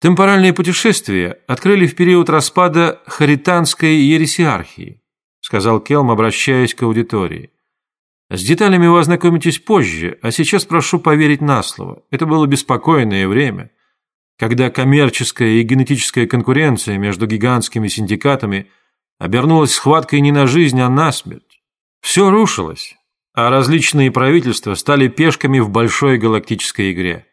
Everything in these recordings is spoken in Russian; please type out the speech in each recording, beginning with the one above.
Темпоральные путешествия открыли в период распада Хаританской ересиархии, сказал Келм, обращаясь к аудитории. С деталями вы ознакомитесь позже, а сейчас прошу поверить на слово. Это было беспокойное время, когда коммерческая и генетическая конкуренция между гигантскими синдикатами обернулась схваткой не на жизнь, а на смерть. Все рушилось, а различные правительства стали пешками в большой галактической игре.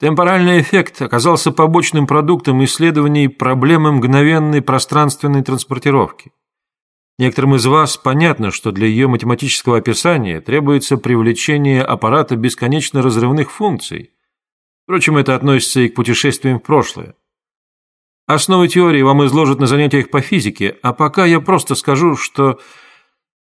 Темпоральный эффект оказался побочным продуктом исследований проблемы мгновенной пространственной транспортировки. Некоторым из вас понятно, что для ее математического описания требуется привлечение аппарата бесконечно разрывных функций. Впрочем, это относится и к путешествиям в прошлое. Основы теории вам изложат на занятиях по физике, а пока я просто скажу, что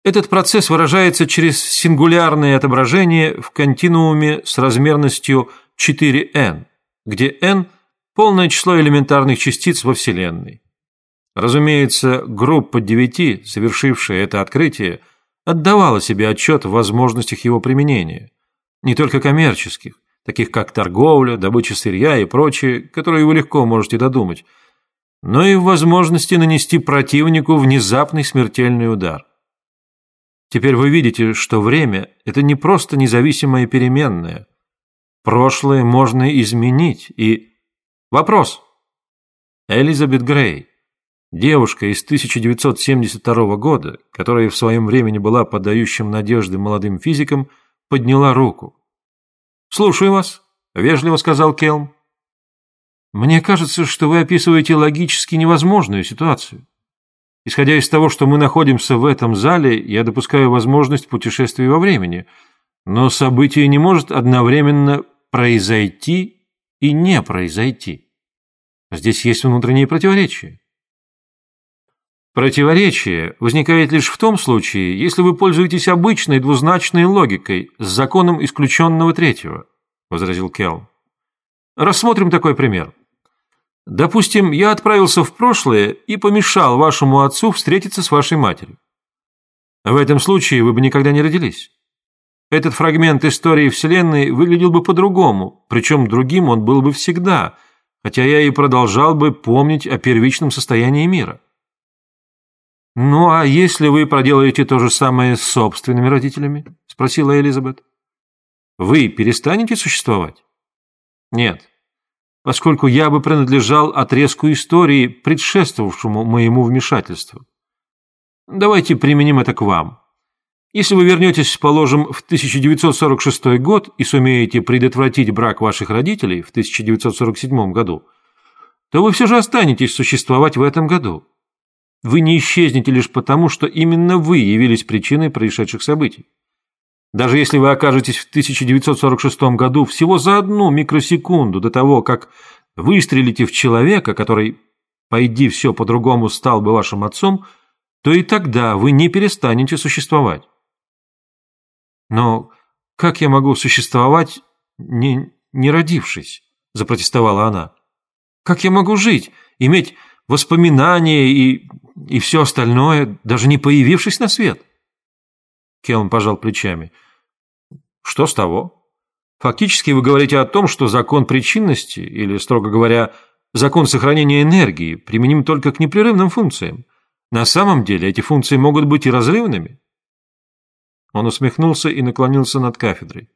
этот процесс выражается через сингулярное отображение в континууме с размерностью 4n, где n – полное число элементарных частиц во Вселенной. Разумеется, группа девяти, совершившая это открытие, отдавала себе отчет в возможностях его применения, не только коммерческих, таких как торговля, добыча сырья и прочее, которые вы легко можете додумать, но и в возможности нанести противнику внезапный смертельный удар. Теперь вы видите, что время – это не просто независимое переменное. Прошлое можно изменить и... Вопрос. Элизабет Грей – Девушка из 1972 года, которая в своем времени была подающим надежды молодым физикам, подняла руку. «Слушаю вас», – вежливо сказал Келм. «Мне кажется, что вы описываете логически невозможную ситуацию. Исходя из того, что мы находимся в этом зале, я допускаю возможность путешествия во времени, но событие не может одновременно произойти и не произойти. Здесь есть внутренние противоречия. Противоречие возникает лишь в том случае, если вы пользуетесь обычной двузначной логикой с законом исключенного третьего, возразил Келл. Рассмотрим такой пример. Допустим, я отправился в прошлое и помешал вашему отцу встретиться с вашей матерью. В этом случае вы бы никогда не родились. Этот фрагмент истории Вселенной выглядел бы по-другому, причем другим он был бы всегда, хотя я и продолжал бы помнить о первичном состоянии мира. «Ну, а если вы проделаете то же самое с собственными родителями?» – спросила Элизабет. «Вы перестанете существовать?» «Нет, поскольку я бы принадлежал отрезку истории, предшествовавшему моему вмешательству. Давайте применим это к вам. Если вы вернетесь, положим, в 1946 год и сумеете предотвратить брак ваших родителей в 1947 году, то вы все же останетесь существовать в этом году». Вы не исчезнете лишь потому, что именно вы явились причиной происшедших событий. Даже если вы окажетесь в 1946 году всего за одну микросекунду до того, как выстрелите в человека, который, пойди все по-другому, стал бы вашим отцом, то и тогда вы не перестанете существовать. Но как я могу существовать, не, не родившись? Запротестовала она. Как я могу жить, иметь воспоминания и, и все остальное, даже не появившись на свет. Келм пожал плечами. Что с того? Фактически вы говорите о том, что закон причинности, или, строго говоря, закон сохранения энергии, применим только к непрерывным функциям. На самом деле эти функции могут быть и разрывными. Он усмехнулся и наклонился над кафедрой.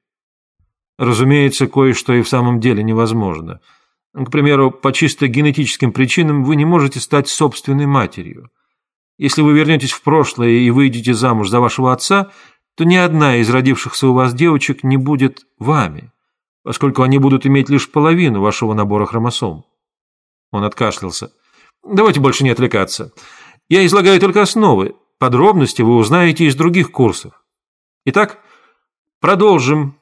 Разумеется, кое-что и в самом деле невозможно – к примеру, по чисто генетическим причинам вы не можете стать собственной матерью. Если вы вернетесь в прошлое и выйдете замуж за вашего отца, то ни одна из родившихся у вас девочек не будет вами, поскольку они будут иметь лишь половину вашего набора хромосом. Он откашлялся. Давайте больше не отвлекаться. Я излагаю только основы. Подробности вы узнаете из других курсов. Итак, продолжим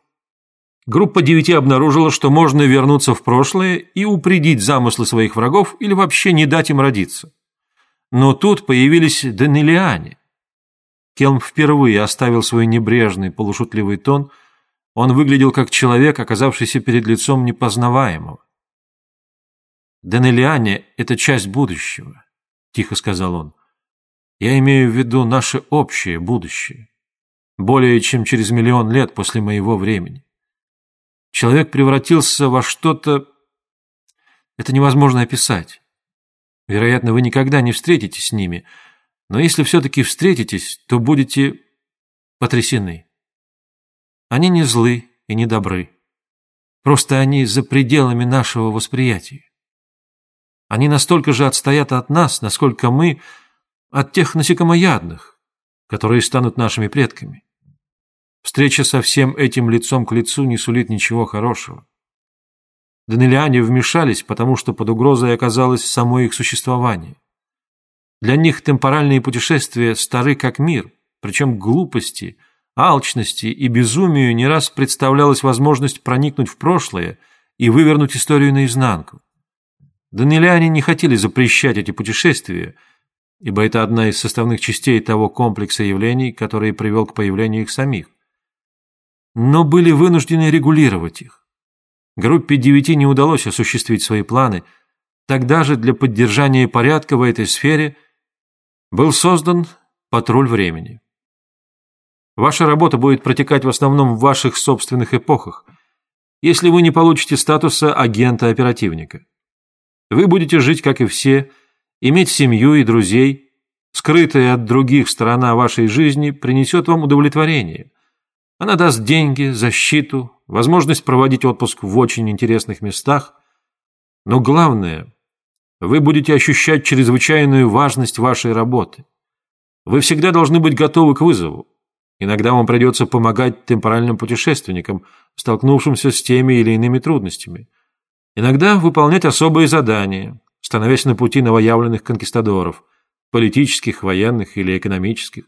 Группа девяти обнаружила, что можно вернуться в прошлое и упредить замыслы своих врагов или вообще не дать им родиться. Но тут появились Данилиане. Келм впервые оставил свой небрежный, полушутливый тон. Он выглядел как человек, оказавшийся перед лицом непознаваемого. «Данелиане – это часть будущего», – тихо сказал он. «Я имею в виду наше общее будущее. Более чем через миллион лет после моего времени. Человек превратился во что-то... Это невозможно описать. Вероятно, вы никогда не встретитесь с ними, но если все-таки встретитесь, то будете потрясены. Они не злы и не добры. Просто они за пределами нашего восприятия. Они настолько же отстоят от нас, насколько мы от тех насекомоядных, которые станут нашими предками. Встреча со всем этим лицом к лицу не сулит ничего хорошего. Данелиане вмешались, потому что под угрозой оказалось само их существование. Для них темпоральные путешествия стары как мир, причем глупости, алчности и безумию не раз представлялась возможность проникнуть в прошлое и вывернуть историю наизнанку. Данелиане не хотели запрещать эти путешествия, ибо это одна из составных частей того комплекса явлений, который привел к появлению их самих. Но были вынуждены регулировать их. Группе девяти не удалось осуществить свои планы. Тогда же для поддержания порядка в этой сфере был создан патруль времени. Ваша работа будет протекать в основном в ваших собственных эпохах, если вы не получите статуса агента-оперативника. Вы будете жить, как и все, иметь семью и друзей. Скрытая от других сторона вашей жизни принесет вам удовлетворение. Она даст деньги, защиту, возможность проводить отпуск в очень интересных местах. Но главное, вы будете ощущать чрезвычайную важность вашей работы. Вы всегда должны быть готовы к вызову. Иногда вам придется помогать темпоральным путешественникам, столкнувшимся с теми или иными трудностями. Иногда выполнять особые задания, становясь на пути новоявленных конкистадоров, политических, военных или экономических.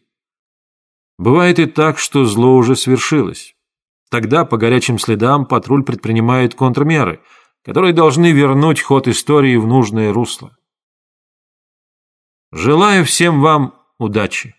Бывает и так, что зло уже свершилось. Тогда по горячим следам патруль предпринимает контрмеры, которые должны вернуть ход истории в нужное русло. Желаю всем вам удачи.